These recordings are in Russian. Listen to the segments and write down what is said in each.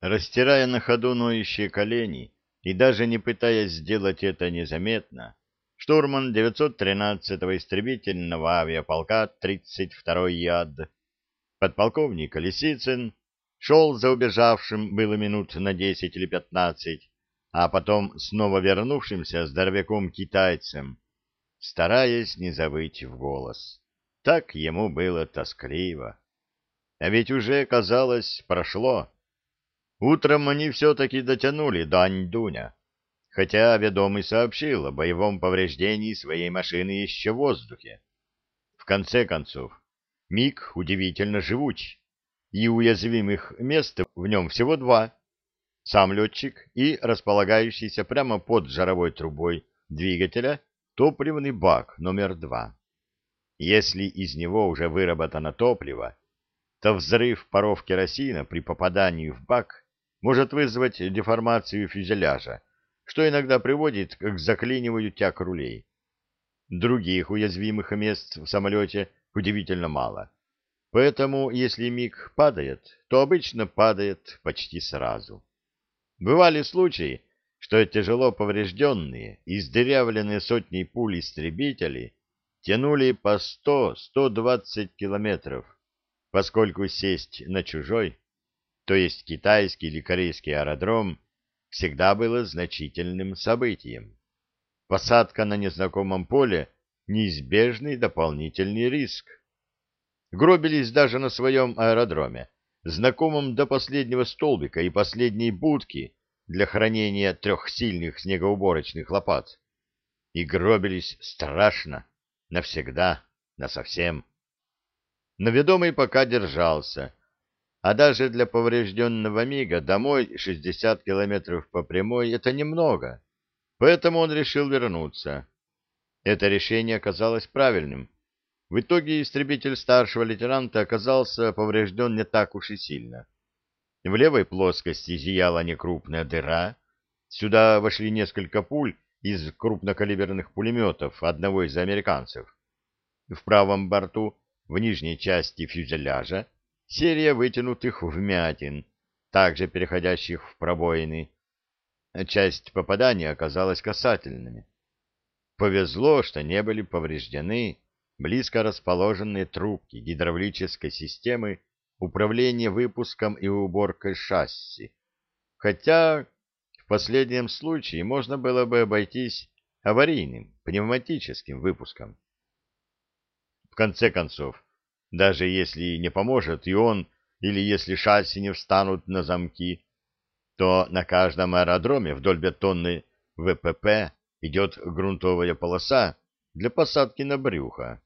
Растирая на ходу ноющие колени и даже не пытаясь сделать это незаметно, штурман 913-го истребительного авиаполка 32-й ЯД, подполковник Лисицын, шел за убежавшим было минут на 10 или 15, а потом снова вернувшимся здоровяком-китайцем, стараясь не забыть в голос. Так ему было тоскливо. А ведь уже, казалось, прошло. Утром они все-таки дотянули до Аньдуня, хотя ведомый сообщил о боевом повреждении своей машины еще в воздухе. В конце концов, Миг удивительно живуч, и уязвимых мест в нем всего два. Сам летчик и располагающийся прямо под жаровой трубой двигателя топливный бак номер два. Если из него уже выработано топливо, то взрыв паров керосина при попадании в бак может вызвать деформацию фюзеляжа, что иногда приводит к заклиниванию тяг рулей. Других уязвимых мест в самолете удивительно мало. Поэтому, если миг падает, то обычно падает почти сразу. Бывали случаи, что тяжело поврежденные, издырявленные сотней пуль истребители тянули по 100-120 километров, поскольку сесть на чужой, то есть китайский или корейский аэродром, всегда было значительным событием. Посадка на незнакомом поле — неизбежный дополнительный риск. Гробились даже на своем аэродроме, знакомом до последнего столбика и последней будки для хранения трех сильных снегоуборочных лопат. И гробились страшно, навсегда, насовсем. Но ведомый пока держался, а даже для поврежденного мига домой 60 километров по прямой — это немного, поэтому он решил вернуться. Это решение оказалось правильным. В итоге истребитель старшего лейтенанта оказался поврежден не так уж и сильно. В левой плоскости зияла некрупная дыра, сюда вошли несколько пуль из крупнокалиберных пулеметов одного из американцев. В правом борту, в нижней части фюзеляжа, серия вытянутых вмятин, также переходящих в пробоины. Часть попадания оказалась касательными. Повезло, что не были повреждены близко расположенные трубки гидравлической системы управления выпуском и уборкой шасси. Хотя в последнем случае можно было бы обойтись аварийным пневматическим выпуском. В конце концов, даже если не поможет и он, или если шасси не встанут на замки, то на каждом аэродроме вдоль бетонной ВПП идет грунтовая полоса для посадки на брюхо.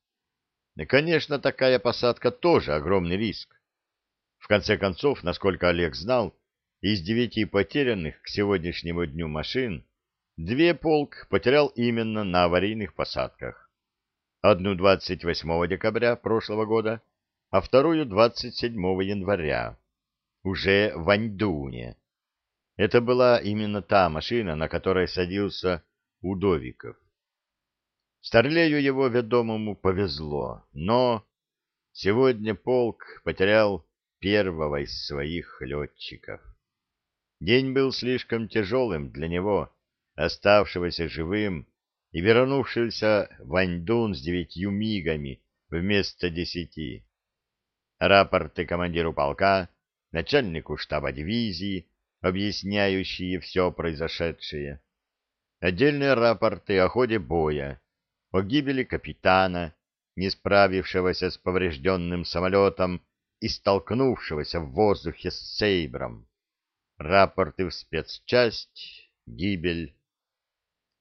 Конечно, такая посадка тоже огромный риск. В конце концов, насколько Олег знал, из девяти потерянных к сегодняшнему дню машин две полк потерял именно на аварийных посадках. Одну 28 декабря прошлого года, а вторую 27 января, уже в Аньдуне. Это была именно та машина, на которой садился Удовиков. Старлею его ведомому повезло, но сегодня полк потерял первого из своих летчиков. День был слишком тяжелым для него, оставшегося живым и вернувшегося в Аньдун с девятью мигами вместо десяти. Рапорты командиру полка, начальнику штаба дивизии, объясняющие все произошедшее. Отдельные рапорты о ходе боя, о гибели капитана, не справившегося с поврежденным самолетом и столкнувшегося в воздухе с Сейбром. Рапорты в спецчасть, гибель.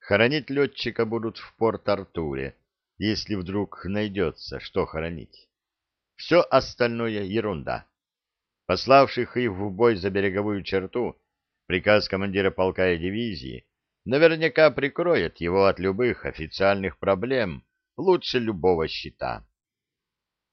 Хоронить летчика будут в Порт-Артуре, если вдруг найдется, что хоронить. Все остальное ерунда. Пославших их в бой за береговую черту, приказ командира полка и дивизии наверняка прикроет его от любых официальных проблем лучше любого щита.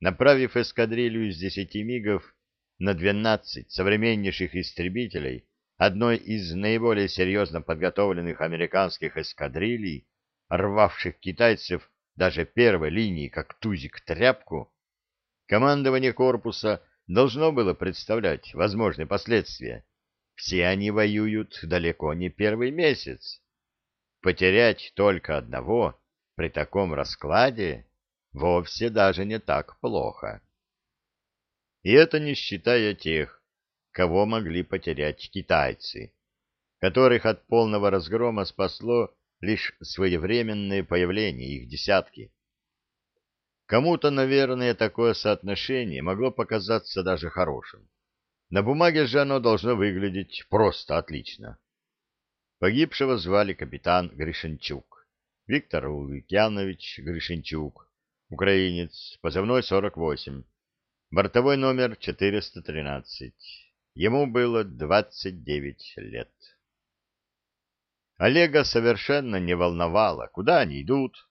Направив эскадрилью из десяти мигов на двенадцать современнейших истребителей одной из наиболее серьезно подготовленных американских эскадрилий, рвавших китайцев даже первой линии как тузик тряпку, командование корпуса должно было представлять возможные последствия все они воюют далеко не первый месяц. Потерять только одного при таком раскладе вовсе даже не так плохо. И это не считая тех, кого могли потерять китайцы, которых от полного разгрома спасло лишь своевременное появление их десятки. Кому-то, наверное, такое соотношение могло показаться даже хорошим. На бумаге же оно должно выглядеть просто отлично. Погибшего звали капитан Гришенчук. Виктор Лукьянович Гришенчук, украинец, позывной 48, бортовой номер 413. Ему было 29 лет. Олега совершенно не волновало, куда они идут.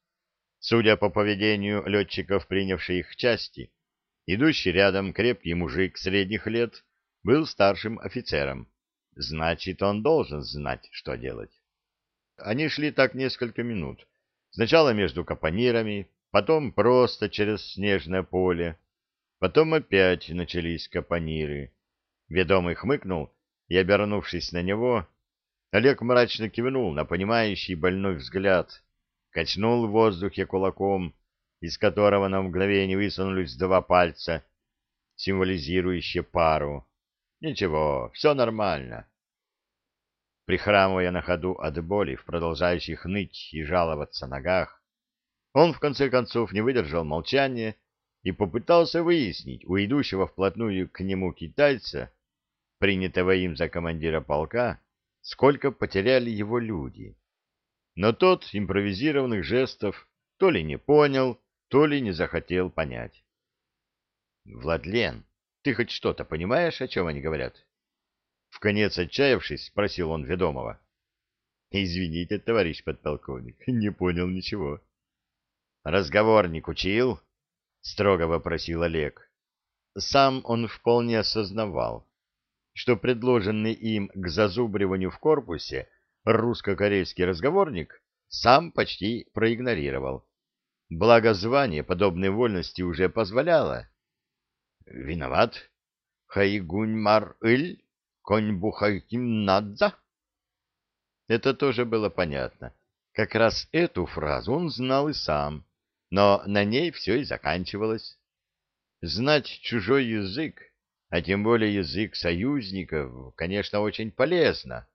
Судя по поведению летчиков, принявших их части, идущий рядом крепкий мужик средних лет был старшим офицером. Значит, он должен знать, что делать. Они шли так несколько минут. Сначала между капонирами, потом просто через снежное поле. Потом опять начались капониры. Ведомый хмыкнул и, обернувшись на него, Олег мрачно кивнул на понимающий больной взгляд, качнул в воздухе кулаком, из которого на мгновение высунулись два пальца, символизирующие пару. Ничего, все нормально. Прихрамывая на ходу от боли в продолжающих ныть и жаловаться ногах, он в конце концов не выдержал молчания и попытался выяснить у идущего вплотную к нему китайца, принятого им за командира полка, сколько потеряли его люди. Но тот импровизированных жестов то ли не понял, то ли не захотел понять. — Владлен, ты хоть что-то понимаешь, о чем они говорят? В конец отчаявшись, спросил он ведомого. — Извините, товарищ подполковник, не понял ничего. — Разговорник учил? — строго вопросил Олег. Сам он вполне осознавал, что предложенный им к зазубриванию в корпусе русско-корейский разговорник сам почти проигнорировал. Благо звание подобной вольности уже позволяло. Виноват? Хайгунь-мар-иль? Конь-бухайким-надза? Это тоже было понятно. Как раз эту фразу он знал и сам, но на ней все и заканчивалось. Знать чужой язык а тем более язык союзников, конечно, очень полезно.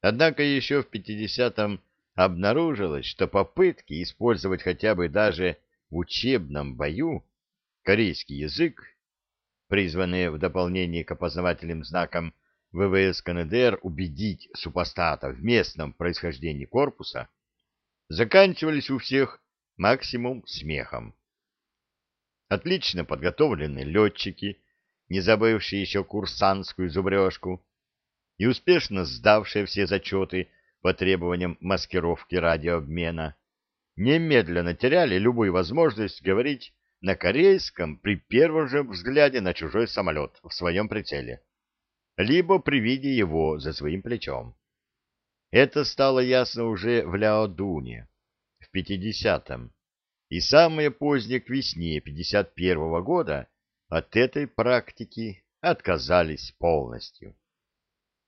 Однако еще в 50-м обнаружилось, что попытки использовать хотя бы даже в учебном бою корейский язык, призванные в дополнение к опознавательным знакам ВВС КНДР убедить супостата в местном происхождении корпуса, заканчивались у всех максимум смехом. Отлично подготовленные летчики не забывший еще курсантскую зубрежку, и успешно сдавшие все зачеты по требованиям маскировки радиообмена, немедленно теряли любую возможность говорить на корейском при первом же взгляде на чужой самолет в своем прицеле, либо при виде его за своим плечом. Это стало ясно уже в Ляодуне, в 50-м, и самое позднее к весне 51-го года от этой практики отказались полностью.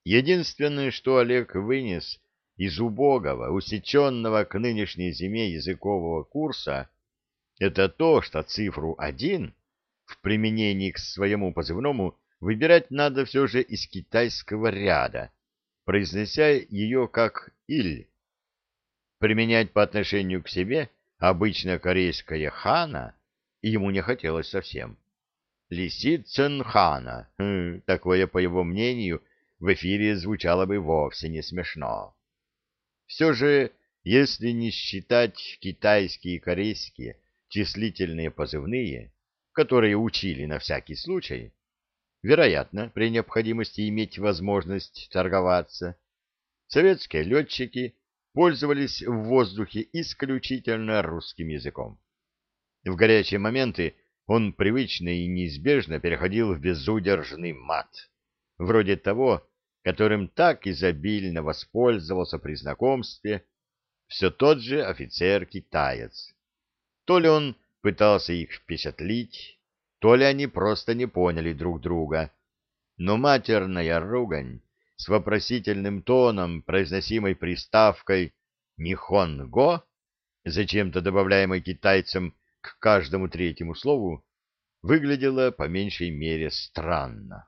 Единственное, что Олег вынес из убогого, усеченного к нынешней зиме языкового курса, это то, что цифру один в применении к своему позывному выбирать надо все же из китайского ряда, произнося ее как «иль». Применять по отношению к себе обычно корейское «хана» ему не хотелось совсем. Лисицын-хана. Хм, такое, по его мнению, в эфире звучало бы вовсе не смешно. Все же, если не считать китайские и корейские числительные позывные, которые учили на всякий случай, вероятно, при необходимости иметь возможность торговаться, советские летчики пользовались в воздухе исключительно русским языком. В горячие моменты он привычно и неизбежно переходил в безудержный мат, вроде того, которым так изобильно воспользовался при знакомстве все тот же офицер-китаец. То ли он пытался их впечатлить, то ли они просто не поняли друг друга, но матерная ругань с вопросительным тоном, произносимой приставкой «нихонго», зачем-то добавляемой китайцам к каждому третьему слову, выглядело по меньшей мере странно.